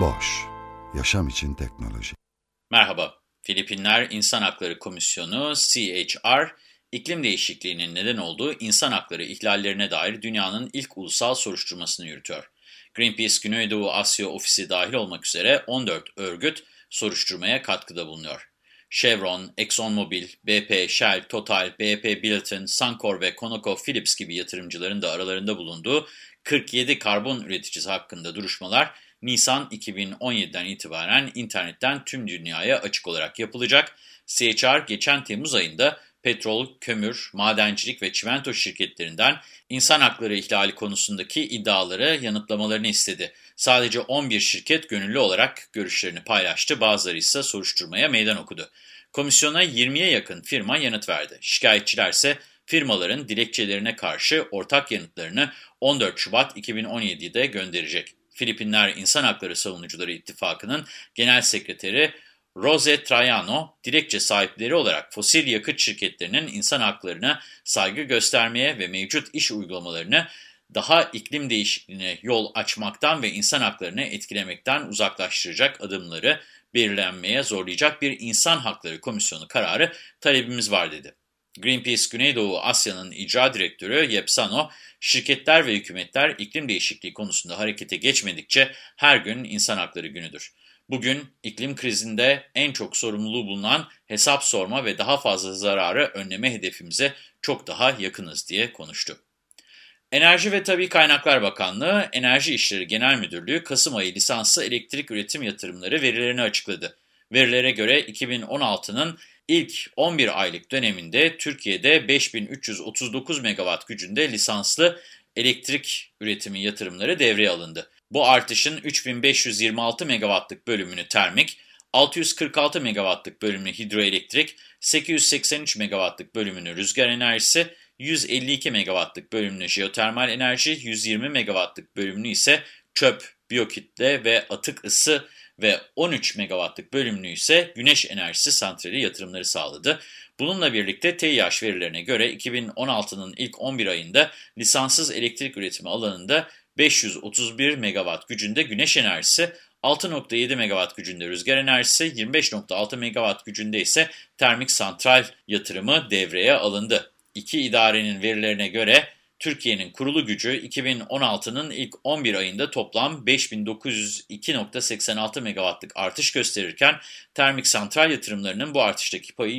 Boş, yaşam için teknoloji. Merhaba, Filipinler İnsan Hakları Komisyonu CHR, iklim değişikliğinin neden olduğu insan hakları ihlallerine dair dünyanın ilk ulusal soruşturmasını yürütüyor. Greenpeace Güneydoğu Asya Ofisi dahil olmak üzere 14 örgüt soruşturmaya katkıda bulunuyor. Chevron, ExxonMobil, BP, Shell, Total, BP Billiton, Suncor ve ConocoPhillips gibi yatırımcıların da aralarında bulunduğu 47 karbon üreticisi hakkında duruşmalar Nisan 2017'den itibaren internetten tüm dünyaya açık olarak yapılacak. CHR geçen Temmuz ayında petrol, kömür, madencilik ve çimento şirketlerinden insan hakları ihlali konusundaki iddiaları yanıtlamalarını istedi. Sadece 11 şirket gönüllü olarak görüşlerini paylaştı, bazıları ise soruşturmaya meydan okudu. Komisyona 20'ye yakın firma yanıt verdi. Şikayetçiler ise firmaların dilekçelerine karşı ortak yanıtlarını 14 Şubat 2017'de gönderecek. Filipinler İnsan Hakları Savunucuları İttifakı'nın Genel Sekreteri Rose Traiano, dilekçe sahipleri olarak fosil yakıt şirketlerinin insan haklarına saygı göstermeye ve mevcut iş uygulamalarını daha iklim değişikliğine yol açmaktan ve insan haklarını etkilemekten uzaklaştıracak adımları belirlenmeye zorlayacak bir insan hakları komisyonu kararı talebimiz var dedi. Greenpeace Güneydoğu Asya'nın icra direktörü Yepsano, şirketler ve hükümetler iklim değişikliği konusunda harekete geçmedikçe her gün insan hakları günüdür. Bugün iklim krizinde en çok sorumluluğu bulunan hesap sorma ve daha fazla zararı önleme hedefimize çok daha yakınız diye konuştu. Enerji ve Tabi Kaynaklar Bakanlığı, Enerji İşleri Genel Müdürlüğü Kasım ayı lisanslı elektrik üretim yatırımları verilerini açıkladı. Verilere göre 2016'nın ilk 11 aylık döneminde Türkiye'de 5339 megawatt gücünde lisanslı elektrik üretimi yatırımları devreye alındı. Bu artışın 3526 megawattlık bölümünü termik, 646 megawattlık bölümünü hidroelektrik, 883 megawattlık bölümünü rüzgar enerjisi, 152 megawattlık bölümünü jeotermal enerji, 120 megawattlık bölümünü ise çöp, biyokitle ve atık ısı ve 13 megawattlık bölümünü ise güneş enerjisi santrali yatırımları sağladı. Bununla birlikte TİH verilerine göre 2016'nın ilk 11 ayında lisanssız elektrik üretimi alanında 531 megawatt gücünde güneş enerjisi, 6.7 megawatt gücünde rüzgar enerjisi, 25.6 megawatt gücünde ise termik santral yatırımı devreye alındı. İki idarenin verilerine göre Türkiye'nin kurulu gücü 2016'nın ilk 11 ayında toplam 5902.86 megawattlık artış gösterirken termik santral yatırımlarının bu artıştaki payı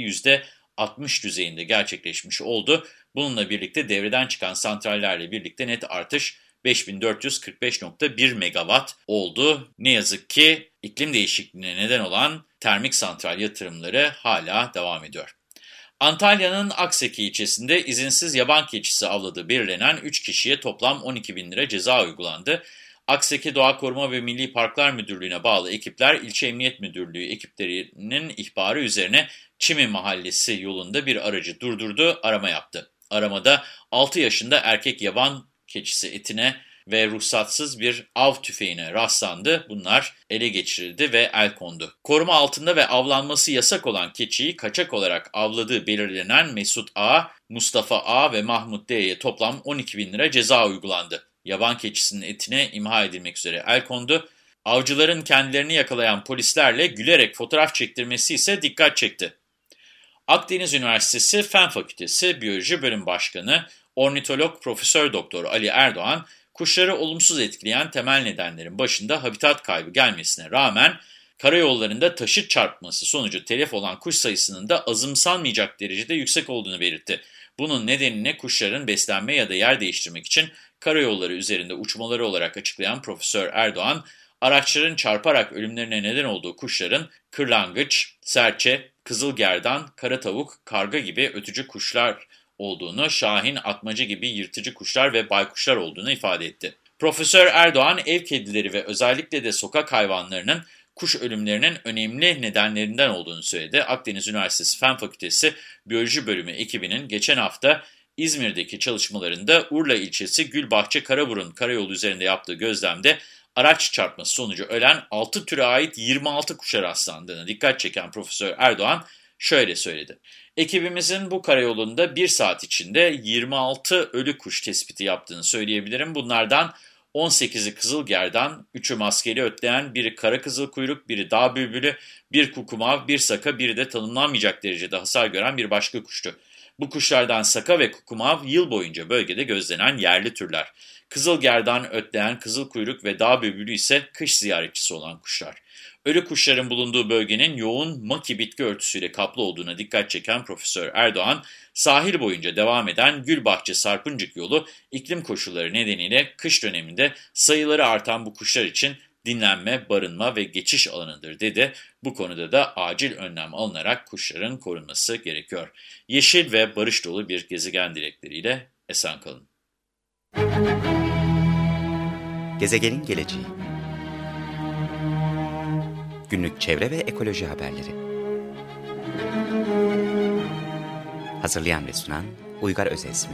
%60 düzeyinde gerçekleşmiş oldu. Bununla birlikte devreden çıkan santrallerle birlikte net artış 5445.1 megawatt oldu. Ne yazık ki iklim değişikliğine neden olan termik santral yatırımları hala devam ediyor. Antalya'nın Akseki ilçesinde izinsiz yaban keçisi avladığı belirlenen 3 kişiye toplam 12 bin lira ceza uygulandı. Akseki Doğa Koruma ve Milli Parklar Müdürlüğü'ne bağlı ekipler İlçe Emniyet Müdürlüğü ekiplerinin ihbarı üzerine Çimi Mahallesi yolunda bir aracı durdurdu, arama yaptı. Aramada 6 yaşında erkek yaban keçisi etine ve ruhsatsız bir av tüfeğine rastlandı. Bunlar ele geçirildi ve el kondu. Koruma altında ve avlanması yasak olan keçiyi kaçak olarak avladığı belirlenen Mesut A, Mustafa A ve Mahmut D'ye toplam 12 bin lira ceza uygulandı. Yaban keçisinin etine imha edilmek üzere el kondu. Avcıların kendilerini yakalayan polislerle gülerek fotoğraf çektirmesi ise dikkat çekti. Akdeniz Üniversitesi Fen Fakültesi Biyoloji Bölüm Başkanı Ornitolog Profesör Doktor Ali Erdoğan, kuşları olumsuz etkileyen temel nedenlerin başında habitat kaybı gelmesine rağmen karayollarında taşıt çarpması sonucu telef olan kuş sayısının da azımsanmayacak derecede yüksek olduğunu belirtti. Bunun nedenini kuşların beslenme ya da yer değiştirmek için karayolları üzerinde uçmaları olarak açıklayan Profesör Erdoğan, araçların çarparak ölümlerine neden olduğu kuşların kırlangıç, serçe, kızılgerdan, kara tavuk, karga gibi ötücü kuşlar olduğunu, şahin, atmaca gibi yırtıcı kuşlar ve baykuşlar olduğunu ifade etti. Profesör Erdoğan ev kedileri ve özellikle de sokak hayvanlarının kuş ölümlerinin önemli nedenlerinden olduğunu söyledi. Akdeniz Üniversitesi Fen Fakültesi Biyoloji Bölümü ekibinin geçen hafta İzmir'deki çalışmalarında Urla ilçesi Gülbahçe Karaburun karayolu üzerinde yaptığı gözlemde araç çarpması sonucu ölen 6 türe ait 26 kuşa rastlandığını dikkat çeken Profesör Erdoğan şöyle söyledi. Ekibimizin bu karayolunda bir saat içinde 26 ölü kuş tespiti yaptığını söyleyebilirim. Bunlardan 18'i kızılgerdan, 3'ü maskeli ötleyen, biri kara kızıl kuyruk, biri dağ bülbülü, bir kukumav, bir saka, biri de tanımlanmayacak derecede hasar gören bir başka kuştu. Bu kuşlardan saka ve kukumav yıl boyunca bölgede gözlenen yerli türler. Kızılgerdan, ötleyen, kızıl kuyruk ve dağ bülbülü ise kış ziyaretçisi olan kuşlar. Ölü kuşların bulunduğu bölgenin yoğun maki bitki örtüsüyle kaplı olduğuna dikkat çeken Profesör Erdoğan, sahil boyunca devam eden Gülbahçe Sarpıncık yolu iklim koşulları nedeniyle kış döneminde sayıları artan bu kuşlar için dinlenme, barınma ve geçiş alanıdır dedi. Bu konuda da acil önlem alınarak kuşların korunması gerekiyor. Yeşil ve barış dolu bir gezegen dilekleriyle esen kalın. Gezegenin geleceği Günlük çevre ve ekoloji haberleri Hazırlayan ve sunan Uygar Özesmi